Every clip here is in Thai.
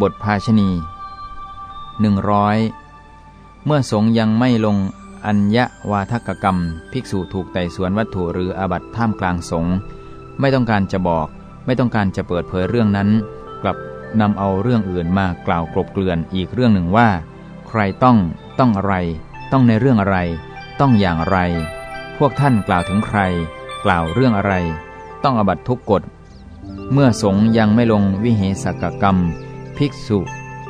บทภาชณีหนึ่งร้อยเมื่อสงยังไม่ลงอัญญวาทกกรรม ภิกษุถูกไต่สวนวัตถุหรืออาบัตท่ามกลางสงไม่ต้องการจะบอก ไม่ต้องการจะเปิดเผยเรื่องนั้น กลับนำเอาเรื่องอื่นมากล่าวกลบเกลื่อนอีกเรื่องหนึ่งว่า ใครต้อง ต้องอะไร ต้องในเรื่องอะไร ต้องอย่างไร พวกท่านกล่าวถึงใคร กล่าวเรื่องอะไร ต้องอบัตทุกกฎ เมื่อสงยังไม่ลงวิเหสกกรรม ภิกษุ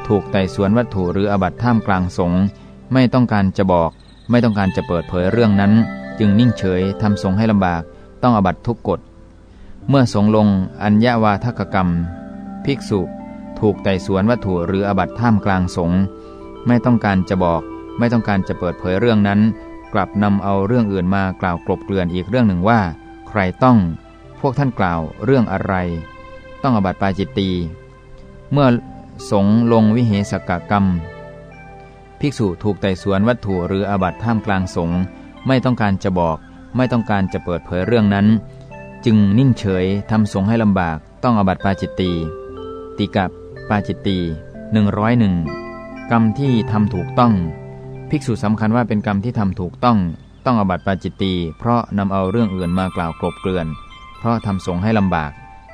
ถูกไต่สวนวัตถุหรืออบัตท่ามกลางสงไม่ต้องการจะบอก ไม่ต้องการจะเปิดเผยเรื่องนั้น จึงนิ่งเฉยทำสงให้ลำบาก ต้องอบัตทุกกฎ เมื่อสงลงอัญญาวาทกกรรม ภิกษุ ถูกไต่สวนวัตถุหรืออบัตท่ามกลางสงไม่ต้องการจะบอก ไม่ต้องการจะเปิดเผยเรื่องนั้น กลับนำเอาเรื่องอื่นมากล่าวกลบเกลื่อนอีกเรื่องหนึ่งว่า ใครต้อง พวกท่านกล่าวเรื่องอะไร ต้องอบัตปาจิตตีเมื่อ สงลงวิเหสกกรรม ภิกษุถูกไต่สวนวัตถุหรืออาบัตท่ามกลางสงไม่ต้องการจะบอก ไม่ต้องการจะเปิดเผยเรื่องนั้น จึงนิ่งเฉยทำสงให้ลำบากต้องอบัตปาจิตตีติกับปาจิตตีหนึ่งร้อยหนึ่งกรรมที่ทำถูกต้อง ภิกษุสำคัญว่าเป็นกรรมที่ทำถูกต้องต้องอบัตปาจิตตีเพราะนำเอาเรื่องอื่นมากล่าวกลบเกลื่อน เพราะทำสงให้ลำบาก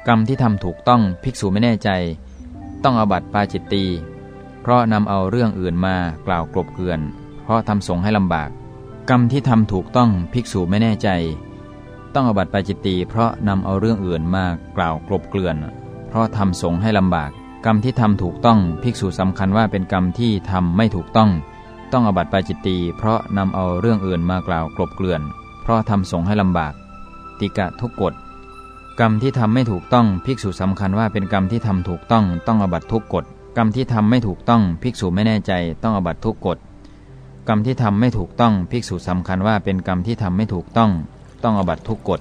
กรรมที่ทำถูกต้องภิกษุไม่แน่ใจ ต้องอบัตปาจิตตีเพราะนำเอาเรื่องอื่นมากล่าวกลบเกลื่อน เพราะทำสงให้ลำบาก กรรมที่ทำถูกต้องภิกษุไม่แน่ใจ ต้องอบัตปาจิตตีเพราะนำเอาเรื่องอื่นมากล่าวกลบเกลื่อน เพราะทำสงให้ลำบาก กรรมที่ทำถูกต้องภิกษุสำคัญว่าเป็นกรรมที่ทำไม่ถูกต้อง ต้องอบัตปาจิตตีเพราะนำเอาเรื่องอื่นมากล่าวกลบเกลื่อน เพราะทำสงให้ลำบาก ติกะทุกกฎ กรรมที่ทำไม่ถูกต้องภิกษุสำคัญว่าเป็นกรรมที่ทำถูกต้องต้องอบัตทุกกฎกรรมที่ทำไม่ถูกต้องภิกษุไม่แน่ใจต้องอบัตทุกกฎกรรมที่ทำไม่ถูกต้องภิกษุสำคัญว่าเป็นกรรมที่ทำไม่ถูกต้องต้องอบัตทุกกฎ